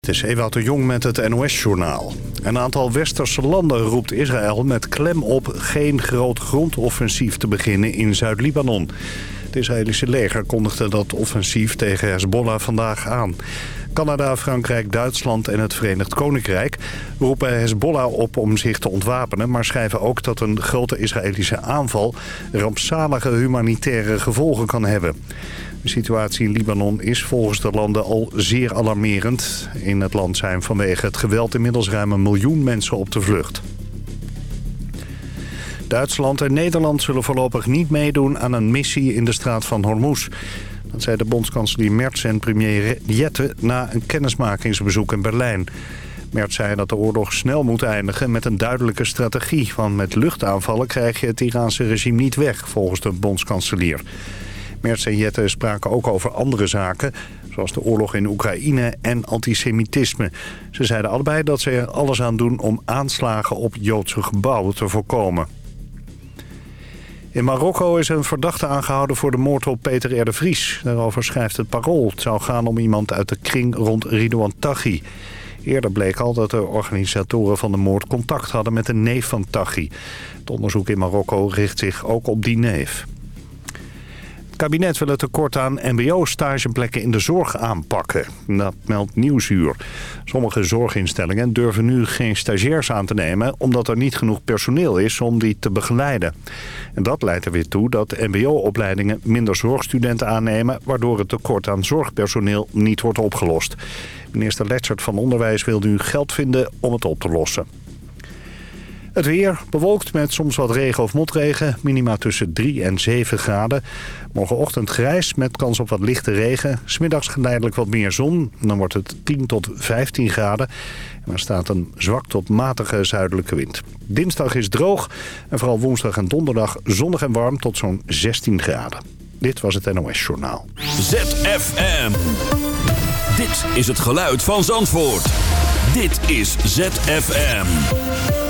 Het is Ewout de Jong met het NOS-journaal. Een aantal westerse landen roept Israël met klem op... geen groot grondoffensief te beginnen in Zuid-Libanon. Het Israëlische leger kondigde dat offensief tegen Hezbollah vandaag aan. Canada, Frankrijk, Duitsland en het Verenigd Koninkrijk roepen Hezbollah op om zich te ontwapenen... maar schrijven ook dat een grote Israëlische aanval rampzalige humanitaire gevolgen kan hebben. De situatie in Libanon is volgens de landen al zeer alarmerend. In het land zijn vanwege het geweld inmiddels ruim een miljoen mensen op de vlucht. Duitsland en Nederland zullen voorlopig niet meedoen aan een missie in de straat van Hormuz. Dat zei de bondskanselier Merz en premier Jette na een kennismakingsbezoek in Berlijn. Merz zei dat de oorlog snel moet eindigen met een duidelijke strategie. Want met luchtaanvallen krijg je het Iraanse regime niet weg, volgens de bondskanselier. Merz en Jette spraken ook over andere zaken... zoals de oorlog in Oekraïne en antisemitisme. Ze zeiden allebei dat ze er alles aan doen om aanslagen op Joodse gebouwen te voorkomen. In Marokko is een verdachte aangehouden voor de moord op Peter R. de Vries. Daarover schrijft het Parool. Het zou gaan om iemand uit de kring rond Ridouan Taghi. Eerder bleek al dat de organisatoren van de moord contact hadden met een neef van Taghi. Het onderzoek in Marokko richt zich ook op die neef. Kabinet wil het tekort aan mbo-stageplekken in de zorg aanpakken. Dat meldt Nieuwsuur. Sommige zorginstellingen durven nu geen stagiairs aan te nemen... omdat er niet genoeg personeel is om die te begeleiden. En dat leidt er weer toe dat mbo-opleidingen minder zorgstudenten aannemen... waardoor het tekort aan zorgpersoneel niet wordt opgelost. Minister Letchert van Onderwijs wil nu geld vinden om het op te lossen. Het weer bewolkt met soms wat regen of motregen. Minima tussen 3 en 7 graden. Morgenochtend grijs met kans op wat lichte regen. Smiddags geleidelijk wat meer zon. Dan wordt het 10 tot 15 graden. En er staat een zwak tot matige zuidelijke wind. Dinsdag is droog. En vooral woensdag en donderdag zonnig en warm tot zo'n 16 graden. Dit was het NOS Journaal. ZFM. Dit is het geluid van Zandvoort. Dit is ZFM.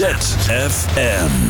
ZFM.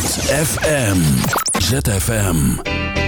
ZFM. ZFM.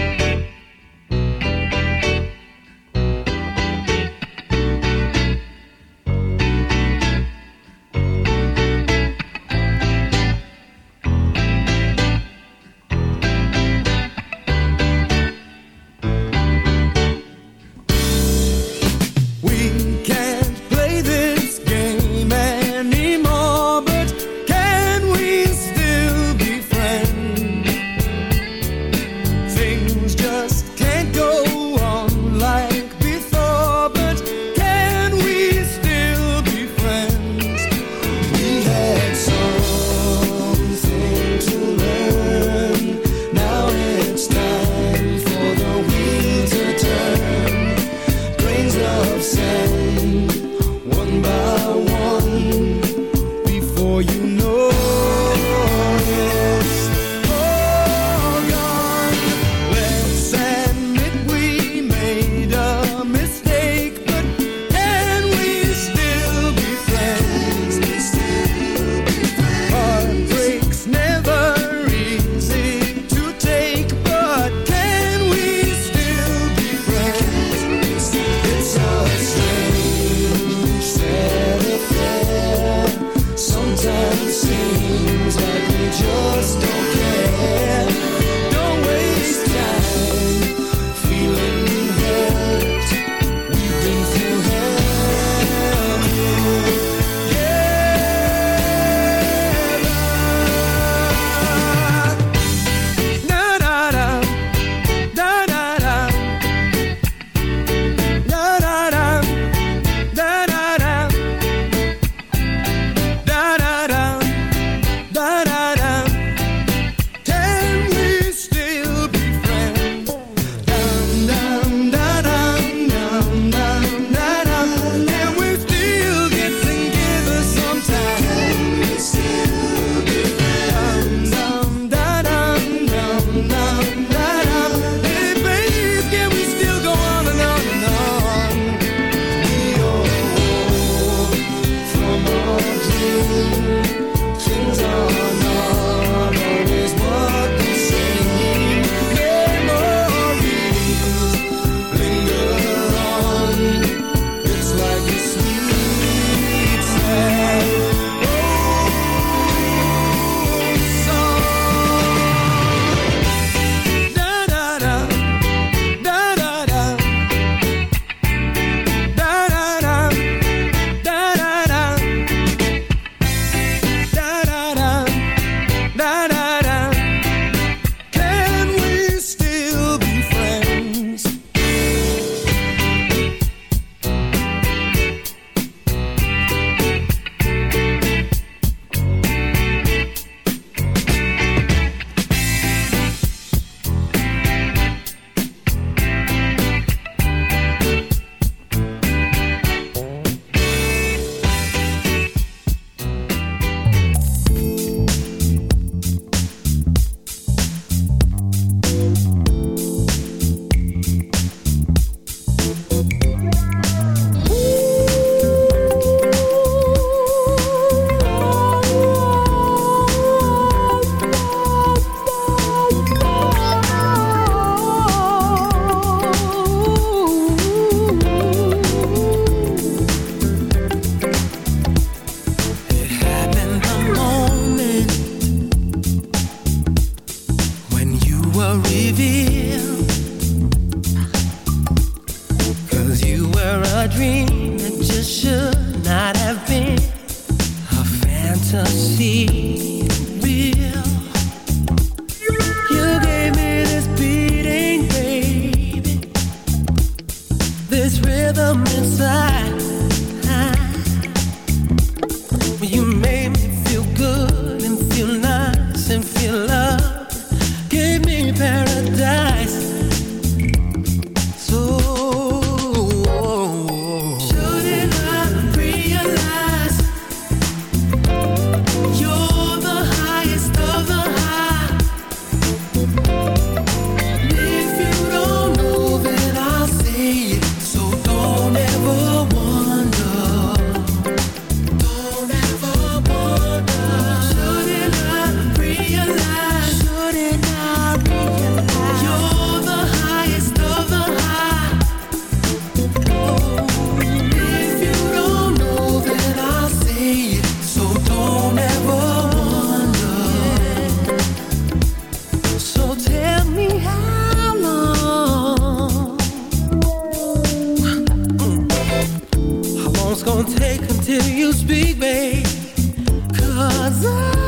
Won't take until you speak, babe. Cause I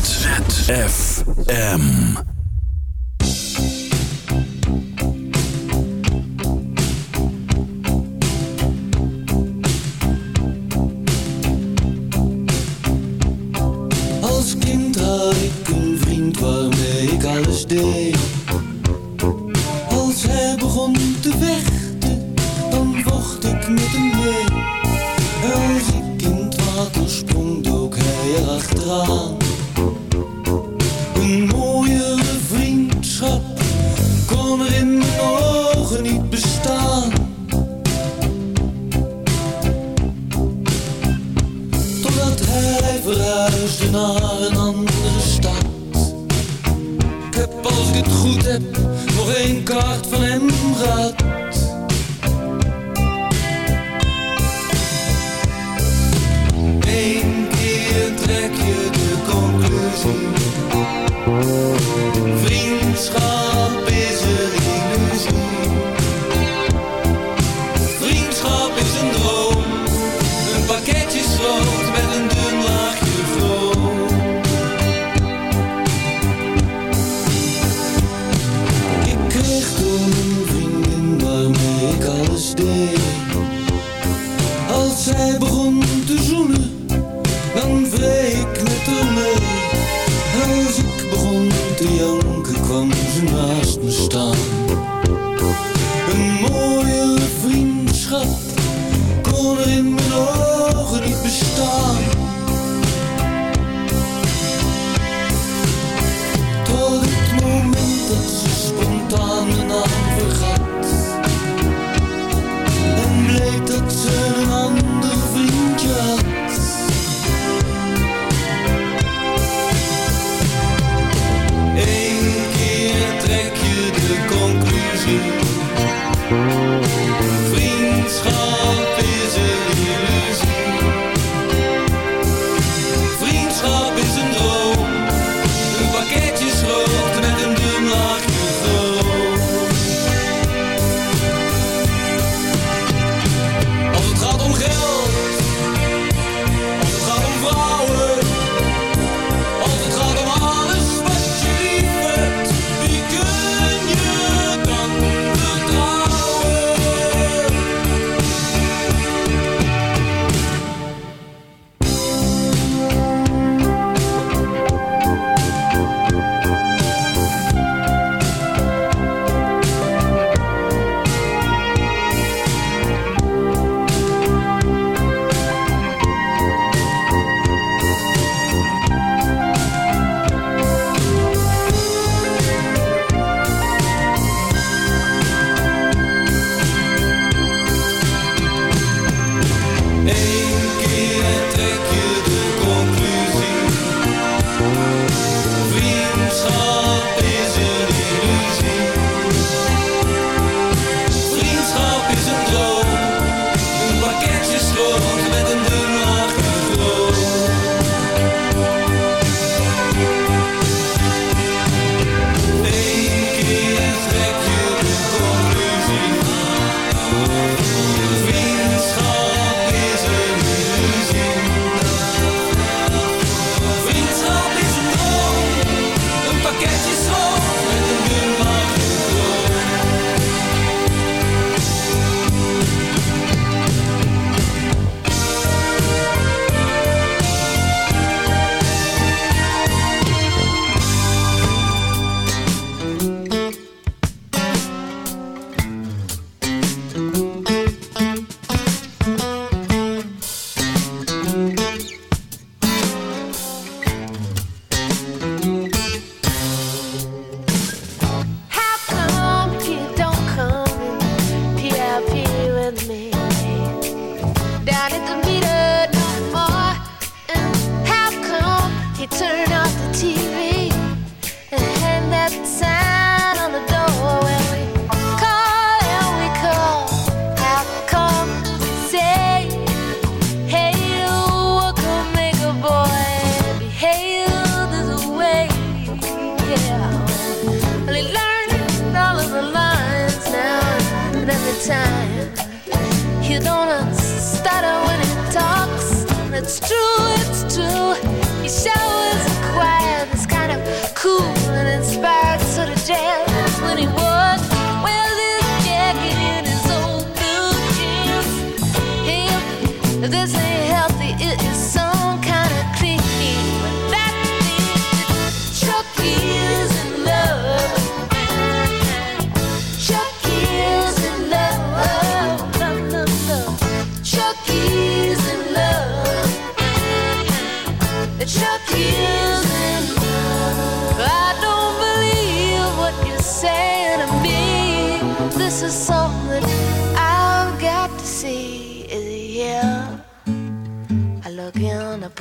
ZFM.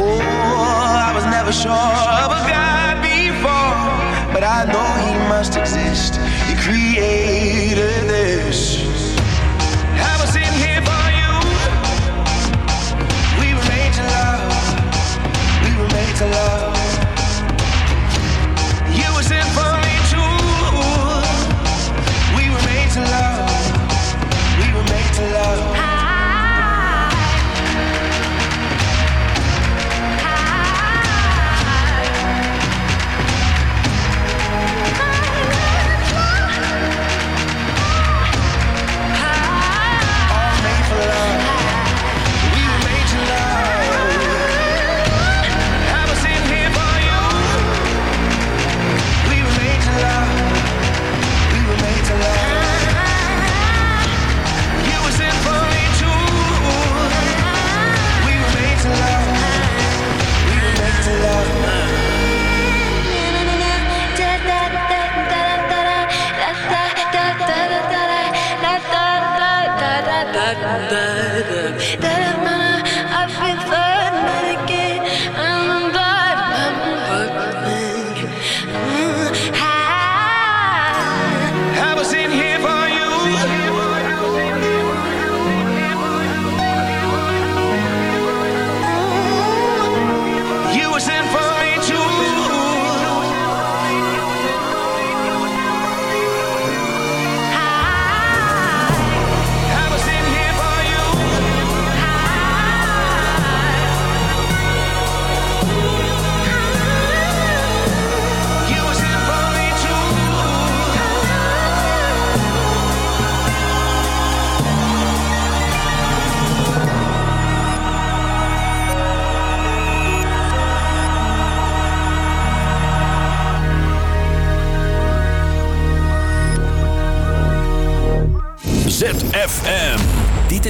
Oh, I was never sure of a God before, but I know He must exist. He created.